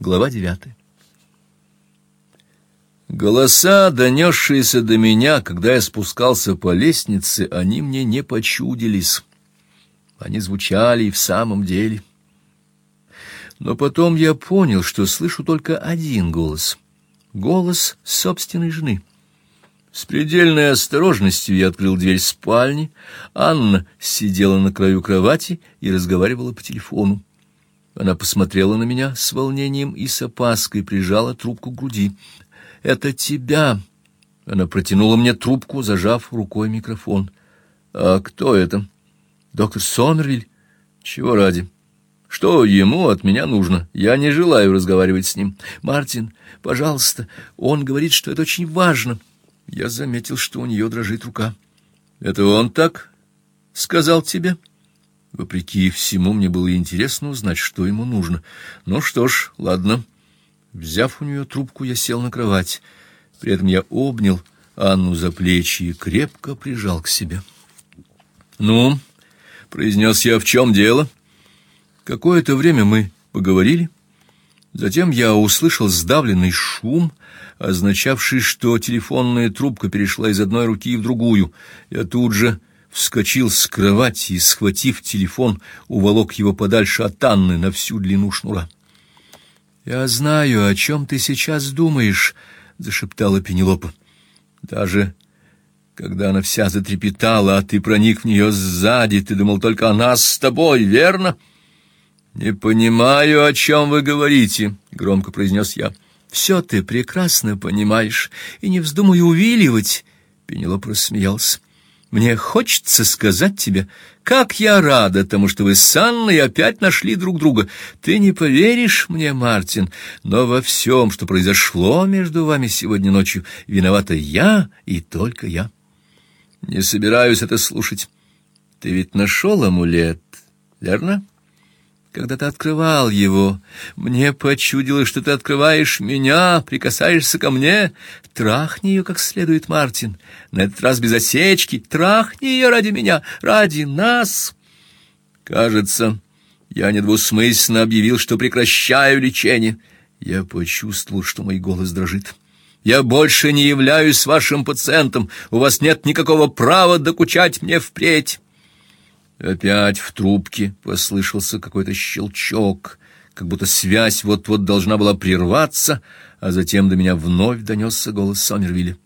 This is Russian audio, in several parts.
Глава девятая. Голоса, донесшиеся до меня, когда я спускался по лестнице, они мне не почудились. Они звучали и в самом деле. Но потом я понял, что слышу только один голос. Голос собственной жены. С предельной осторожностью я открыл дверь спальни. Анна сидела на краю кровати и разговаривала по телефону. Она посмотрела на меня с волнением и с опаской прижала трубку к груди. «Это тебя!» Она протянула мне трубку, зажав рукой микрофон. «А кто это?» «Доктор Сомервиль?» «Чего ради?» «Что ему от меня нужно? Я не желаю разговаривать с ним. Мартин, пожалуйста, он говорит, что это очень важно». Я заметил, что у нее дрожит рука. «Это он так сказал тебе?» Вопреки всему, мне было интересно узнать, что ему нужно. Ну что ж, ладно. Взяв у нее трубку, я сел на кровать. При этом я обнял Анну за плечи и крепко прижал к себе. «Ну?» — произнес я, — «в чем дело?» Какое-то время мы поговорили. Затем я услышал сдавленный шум, означавший, что телефонная трубка перешла из одной руки в другую. Я тут же вскочил с кровати и, схватив телефон, уволок его подальше от Анны на всю длину шнура. «Я знаю, о чем ты сейчас думаешь», — зашептала Пенелопа. «Даже когда она вся затрепетала, а ты проник в нее сзади, ты думал только о нас с тобой, верно?» «Не понимаю, о чем вы говорите», — громко произнес я. «Все ты прекрасно понимаешь, и не вздумай увиливать», — Пенелопа рассмеялась. Мне хочется сказать тебе, как я рада тому, что вы с Анной опять нашли друг друга. Ты не поверишь мне, Мартин, но во всем, что произошло между вами сегодня ночью, виновата я и только я. Не собираюсь это слушать. Ты ведь нашел амулет, верно? — когда ты открывал его, мне почудилось, что ты открываешь меня, прикасаешься ко мне. Трахни ее как следует, Мартин. На этот раз без осечки. Трахни ее ради меня, ради нас. Кажется, я недвусмысленно объявил, что прекращаю лечение. Я почувствовал, что мой голос дрожит. Я больше не являюсь вашим пациентом. У вас нет никакого права докучать мне впредь. Опять в трубке послышался какой-то щелчок, как будто связь вот-вот должна была прерваться, а затем до меня вновь донесся голос Сомервилля.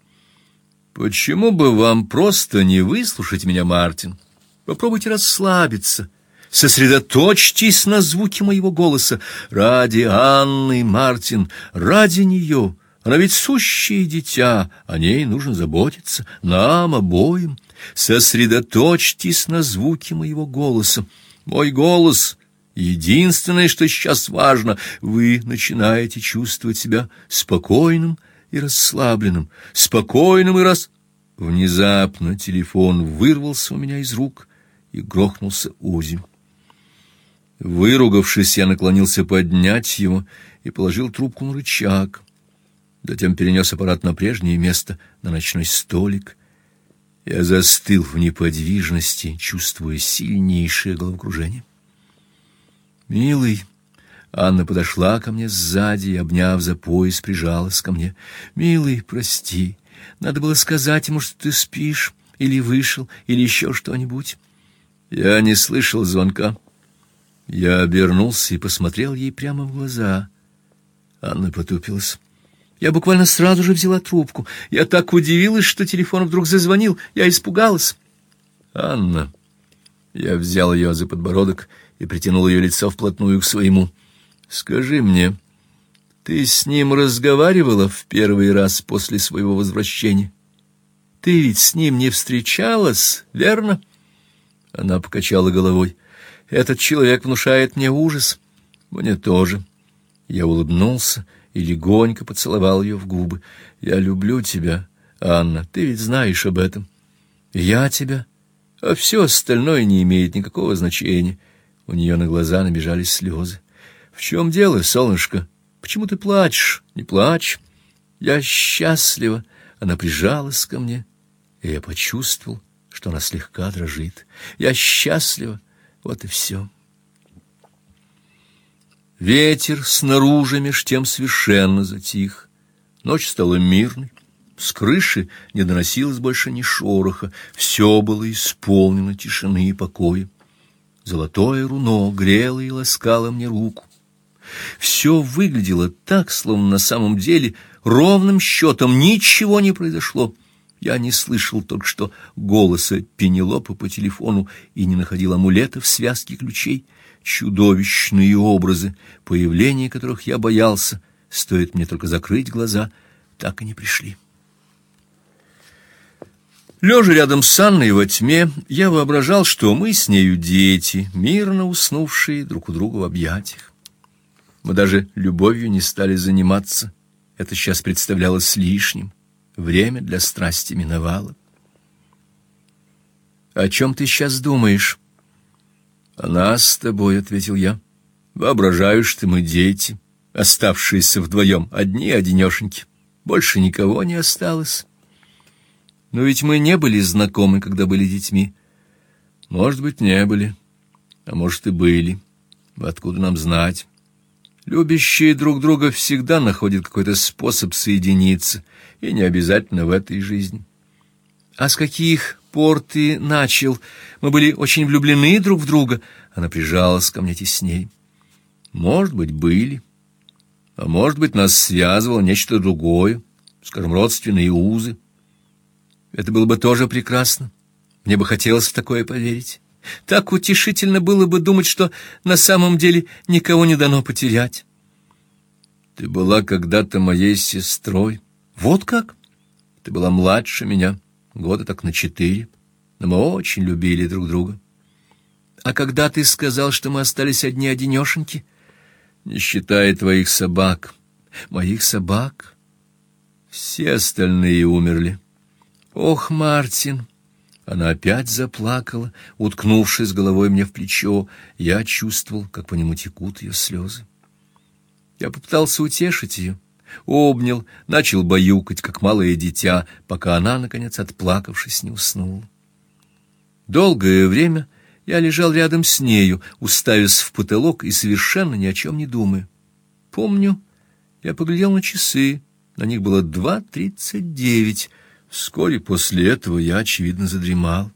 «Почему бы вам просто не выслушать меня, Мартин? Попробуйте расслабиться». Сосредоточьтесь на звуке моего голоса. Ради Анны, Мартин, ради нее. Она ведь сущее дитя, о ней нужно заботиться, нам обоим. Сосредоточьтесь на звуке моего голоса. Мой голос — единственное, что сейчас важно. Вы начинаете чувствовать себя спокойным и расслабленным, спокойным и рас... Внезапно телефон вырвался у меня из рук и грохнулся озим. Выругавшись, я наклонился поднять его и положил трубку на рычаг. Затем перенес аппарат на прежнее место, на ночной столик — я застыл в неподвижности, чувствуя сильнейшее головокружение. «Милый!» Анна подошла ко мне сзади и, обняв за пояс, прижалась ко мне. «Милый, прости, надо было сказать ему, что ты спишь, или вышел, или еще что-нибудь». Я не слышал звонка. Я обернулся и посмотрел ей прямо в глаза. Анна потупилась. Я буквально сразу же взяла трубку. Я так удивилась, что телефон вдруг зазвонил. Я испугалась. Анна. Я взял ее за подбородок и притянул ее лицо вплотную к своему. Скажи мне, ты с ним разговаривала в первый раз после своего возвращения? Ты ведь с ним не встречалась, верно? Она покачала головой. Этот человек внушает мне ужас. Мне тоже. Я улыбнулся и легонько поцеловал ее в губы. «Я люблю тебя, Анна, ты ведь знаешь об этом. Я тебя, а все остальное не имеет никакого значения». У нее на глаза набежали слезы. «В чем дело, солнышко? Почему ты плачешь? Не плачь. Я счастлива». Она прижалась ко мне, и я почувствовал, что она слегка дрожит. «Я счастлива. Вот и все». Ветер снаружи меж тем совершенно затих. Ночь стала мирной. С крыши не доносилось больше ни шороха. Все было исполнено тишины и покоя. Золотое руно грело и ласкало мне руку. Все выглядело так, словно на самом деле ровным счетом ничего не произошло. Я не слышал только что голоса Пенелопы по телефону и не находил амулета в связке ключей чудовищные образы, появления которых я боялся, стоит мне только закрыть глаза, так и не пришли. Лежа рядом с Анной во тьме, я воображал, что мы с нею дети, мирно уснувшие друг у друга в объятиях. Мы даже любовью не стали заниматься. Это сейчас представлялось лишним. Время для страсти миновало. О чем ты сейчас думаешь? «О нас с тобой», — ответил я. «Воображаю, что мы дети, оставшиеся вдвоем, одни-одинешеньки. Больше никого не осталось». «Но ведь мы не были знакомы, когда были детьми». «Может быть, не были, а может и были. Откуда нам знать?» Любящие друг друга всегда находят какой-то способ соединиться, и не обязательно в этой жизни. А с каких пор ты начал? Мы были очень влюблены друг в друга. Она прижалась ко мне тесней. Может быть, были. А может быть, нас связывало нечто другое, скажем, родственные узы. Это было бы тоже прекрасно. Мне бы хотелось в такое поверить. Так утешительно было бы думать, что на самом деле никого не дано потерять. Ты была когда-то моей сестрой. Вот как? Ты была младше меня года так на четыре, но мы очень любили друг друга. А когда ты сказал, что мы остались одни-одинешеньки, не считая твоих собак, моих собак, все остальные умерли. Ох, Мартин! Она опять заплакала, уткнувшись головой мне в плечо. Я чувствовал, как по нему текут ее слезы. Я попытался утешить ее обнял, начал баюкать, как малое дитя, пока она, наконец, отплакавшись, не уснула. Долгое время я лежал рядом с нею, уставясь в потолок и совершенно ни о чем не думая. Помню, я поглядел на часы, на них было два тридцать девять. Вскоре после этого я, очевидно, задремал.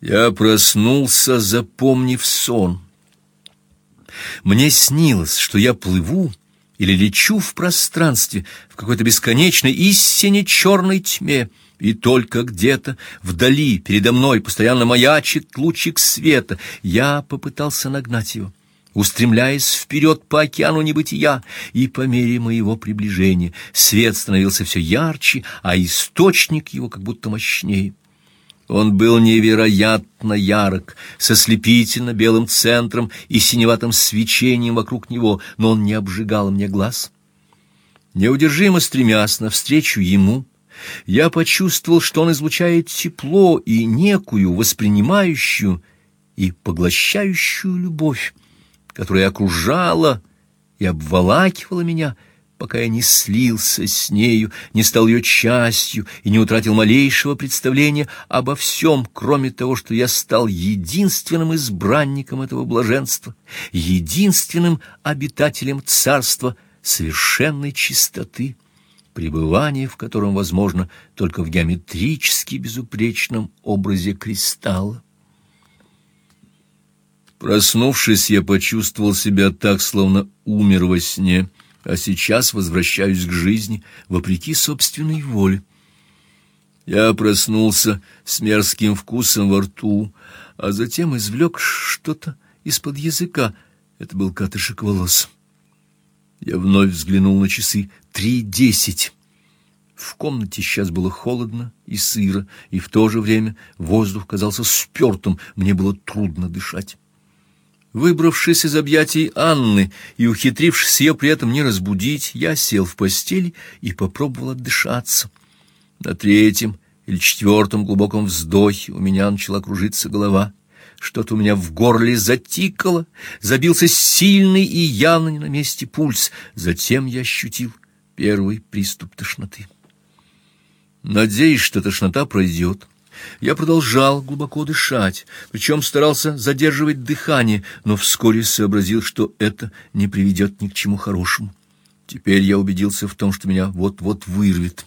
Я проснулся, запомнив сон. Мне снилось, что я плыву или лечу в пространстве, в какой-то бесконечной истине черной тьме, и только где-то вдали передо мной постоянно маячит лучик света. Я попытался нагнать его, устремляясь вперед по океану небытия, и по мере моего приближения свет становился все ярче, а источник его как будто мощнее. Он был невероятно ярок, со слепительно белым центром и синеватым свечением вокруг него, но он не обжигал мне глаз. Неудержимо стремясь навстречу ему, я почувствовал, что он излучает тепло и некую воспринимающую и поглощающую любовь, которая окружала и обволакивала меня — пока я не слился с нею, не стал ее частью и не утратил малейшего представления обо всем, кроме того, что я стал единственным избранником этого блаженства, единственным обитателем царства совершенной чистоты, пребывание в котором возможно только в геометрически безупречном образе кристалла. Проснувшись, я почувствовал себя так, словно умер во сне — а сейчас возвращаюсь к жизни вопреки собственной воле. Я проснулся с мерзким вкусом во рту, а затем извлек что-то из-под языка. Это был катышек волос. Я вновь взглянул на часы. Три десять. В комнате сейчас было холодно и сыро, и в то же время воздух казался спертым, мне было трудно дышать. Выбравшись из объятий Анны и ухитрившись ее при этом не разбудить, я сел в постели и попробовал отдышаться. На третьем или четвертом глубоком вздохе у меня начала кружиться голова. Что-то у меня в горле затикало, забился сильный и явно не на месте пульс. Затем я ощутил первый приступ тошноты. Надеюсь, что тошнота пройдет Я продолжал глубоко дышать, причем старался задерживать дыхание, но вскоре сообразил, что это не приведет ни к чему хорошему. Теперь я убедился в том, что меня вот-вот вырвет.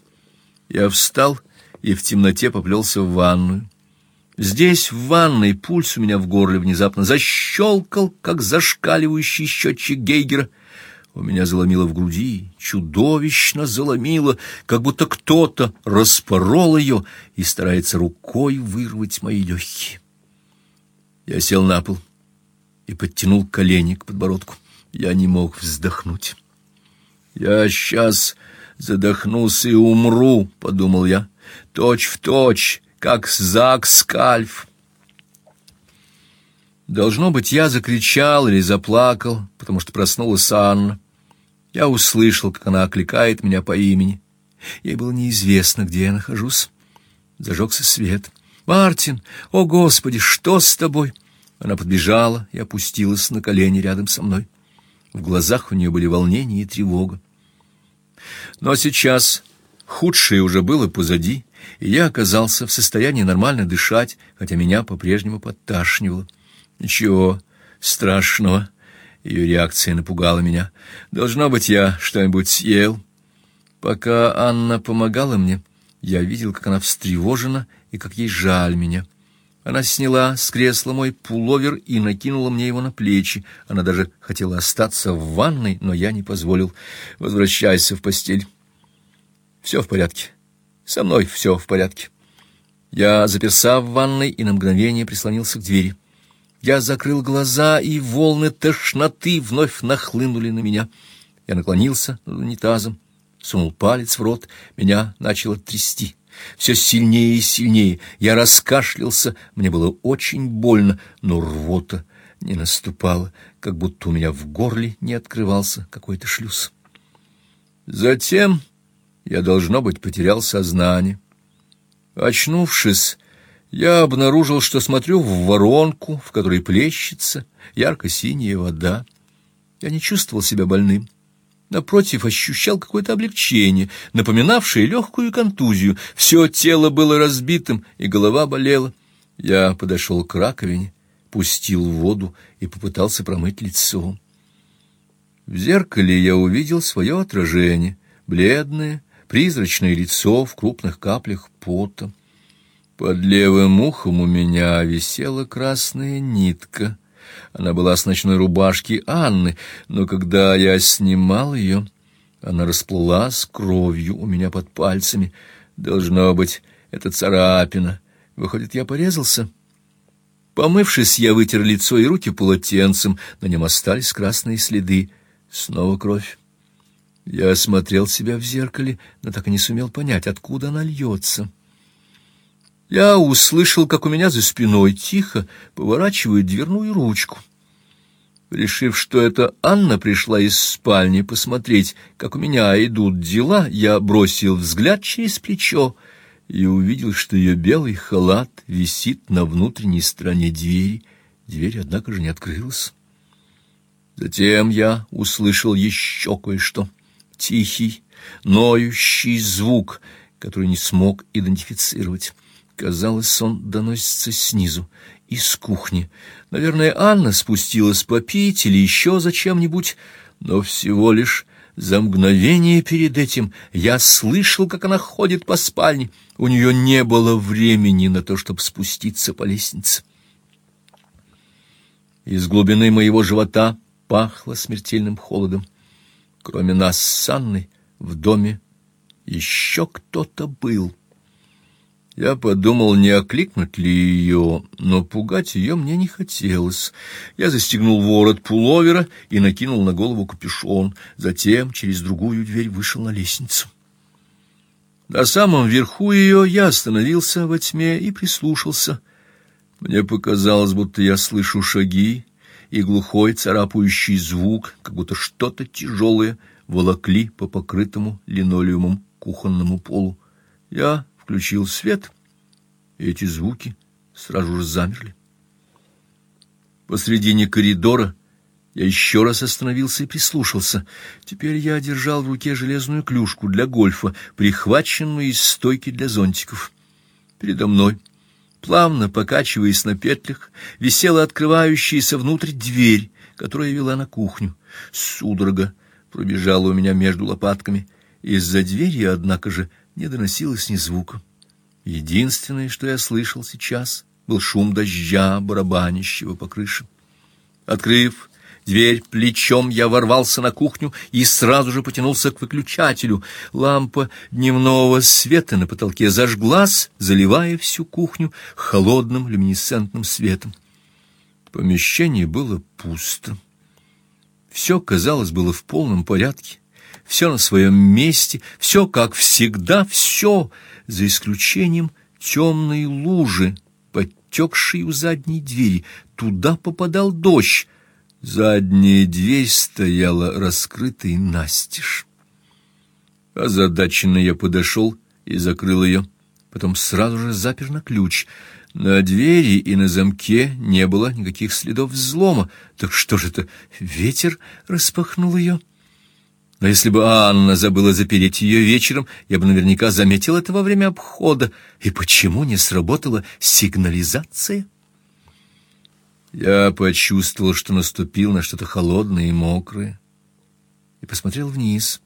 Я встал и в темноте поплелся в ванную. Здесь, в ванной, пульс у меня в горле внезапно защелкал, как зашкаливающий счетчик Гейгера — у меня заломило в груди, чудовищно заломило, как будто кто-то распорол ее и старается рукой вырвать мои легкие. Я сел на пол и подтянул колени к подбородку. Я не мог вздохнуть. «Я сейчас задохнулся и умру», — подумал я, — «точь в точь, как Зак Скальф». Должно быть, я закричал или заплакал, потому что проснулась Анна. Я услышал, как она окликает меня по имени. Ей было неизвестно, где я нахожусь. Зажегся свет. «Мартин! О, Господи, что с тобой?» Она подбежала и опустилась на колени рядом со мной. В глазах у нее были волнение и тревога. Но сейчас худшее уже было позади, и я оказался в состоянии нормально дышать, хотя меня по-прежнему подташнивало. Ничего страшного. Ее реакция напугала меня. Должно быть, я что-нибудь съел. Пока Анна помогала мне, я видел, как она встревожена и как ей жаль меня. Она сняла с кресла мой пуловер и накинула мне его на плечи. Она даже хотела остаться в ванной, но я не позволил. Возвращайся в постель. Все в порядке. Со мной все в порядке. Я заперся в ванной и на мгновение прислонился к двери. Я закрыл глаза, и волны тошноты вновь нахлынули на меня. Я наклонился над унитазом, сунул палец в рот, меня начало трясти. Все сильнее и сильнее. Я раскашлялся, мне было очень больно, но рвота не наступала, как будто у меня в горле не открывался какой-то шлюз. Затем я, должно быть, потерял сознание. Очнувшись, я обнаружил, что смотрю в воронку, в которой плещется ярко-синяя вода. Я не чувствовал себя больным. Напротив, ощущал какое-то облегчение, напоминавшее легкую контузию. Все тело было разбитым, и голова болела. Я подошел к раковине, пустил воду и попытался промыть лицо. В зеркале я увидел свое отражение, бледное, призрачное лицо в крупных каплях пота. Под левым ухом у меня висела красная нитка. Она была с ночной рубашки Анны, но когда я снимал ее, она расплылась кровью у меня под пальцами. Должно быть, это царапина. Выходит, я порезался. Помывшись, я вытер лицо и руки полотенцем, на нем остались красные следы. Снова кровь. Я осмотрел себя в зеркале, но так и не сумел понять, откуда она льется. Я услышал, как у меня за спиной тихо поворачивают дверную ручку. Решив, что это Анна пришла из спальни посмотреть, как у меня идут дела, я бросил взгляд через плечо и увидел, что ее белый халат висит на внутренней стороне двери. Дверь, однако же, не открылась. Затем я услышал еще кое-что. Тихий, ноющий звук, который не смог идентифицировать. Казалось, он доносится снизу, из кухни. Наверное, Анна спустилась попить или еще зачем-нибудь, но всего лишь за мгновение перед этим я слышал, как она ходит по спальне. У нее не было времени на то, чтобы спуститься по лестнице. Из глубины моего живота пахло смертельным холодом. Кроме нас с Анной в доме еще кто-то был. Я подумал, не окликнуть ли ее, но пугать ее мне не хотелось. Я застегнул ворот пуловера и накинул на голову капюшон, затем через другую дверь вышел на лестницу. На самом верху ее я остановился во тьме и прислушался. Мне показалось, будто я слышу шаги и глухой царапающий звук, как будто что-то тяжелое волокли по покрытому линолеумом кухонному полу. Я включил свет, и эти звуки сразу же замерли. Посредине коридора я еще раз остановился и прислушался. Теперь я держал в руке железную клюшку для гольфа, прихваченную из стойки для зонтиков. Передо мной Плавно покачиваясь на петлях, висела открывающаяся внутрь дверь, которая вела на кухню. Судорога пробежала у меня между лопатками. Из-за двери, однако же, не доносилось ни звука. Единственное, что я слышал сейчас, был шум дождя, барабанящего по крыше. Открыв дверь плечом, я ворвался на кухню и сразу же потянулся к выключателю. Лампа дневного света на потолке зажглась, заливая всю кухню холодным люминесцентным светом. Помещение было пусто. Все, казалось, было в полном порядке, все на своем месте, все как всегда, все, за исключением темной лужи, подтекшей у задней двери. Туда попадал дождь. Задняя дверь стояла раскрытой настежь. Озадаченно я подошел и закрыл ее, потом сразу же запер на ключ — на двери и на замке не было никаких следов взлома. Так что же это, ветер распахнул ее? Но если бы Анна забыла запереть ее вечером, я бы наверняка заметил это во время обхода. И почему не сработала сигнализация? Я почувствовал, что наступил на что-то холодное и мокрое, и посмотрел вниз.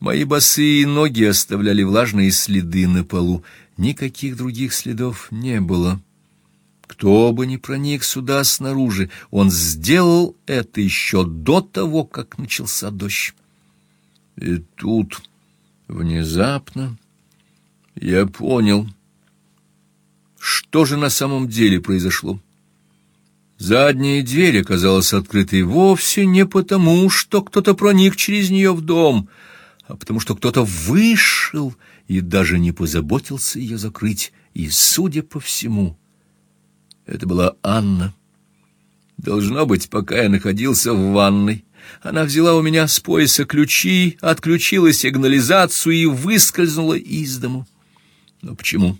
Мои босые ноги оставляли влажные следы на полу. Никаких других следов не было. Кто бы ни проник сюда снаружи, он сделал это еще до того, как начался дождь. И тут внезапно я понял, что же на самом деле произошло. Задняя дверь оказалась открытой вовсе не потому, что кто-то проник через нее в дом, а потому что кто-то вышел и даже не позаботился ее закрыть, и, судя по всему, это была Анна. Должно быть, пока я находился в ванной, она взяла у меня с пояса ключи, отключила сигнализацию и выскользнула из дому. Но почему?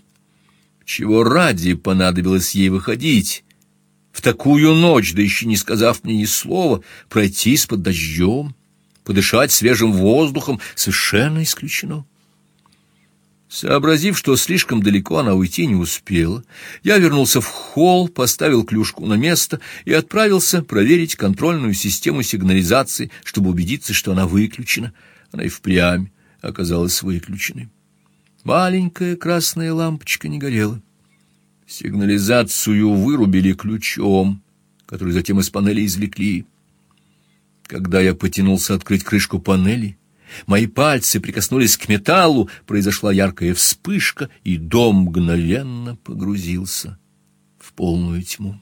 Чего ради понадобилось ей выходить? В такую ночь, да еще не сказав мне ни слова, пройтись под дождем? подышать свежим воздухом совершенно исключено. Сообразив, что слишком далеко она уйти не успела, я вернулся в холл, поставил клюшку на место и отправился проверить контрольную систему сигнализации, чтобы убедиться, что она выключена. Она и впрямь оказалась выключенной. Маленькая красная лампочка не горела. Сигнализацию вырубили ключом, который затем из панели извлекли. Когда я потянулся открыть крышку панели, мои пальцы прикоснулись к металлу, произошла яркая вспышка, и дом мгновенно погрузился в полную тьму.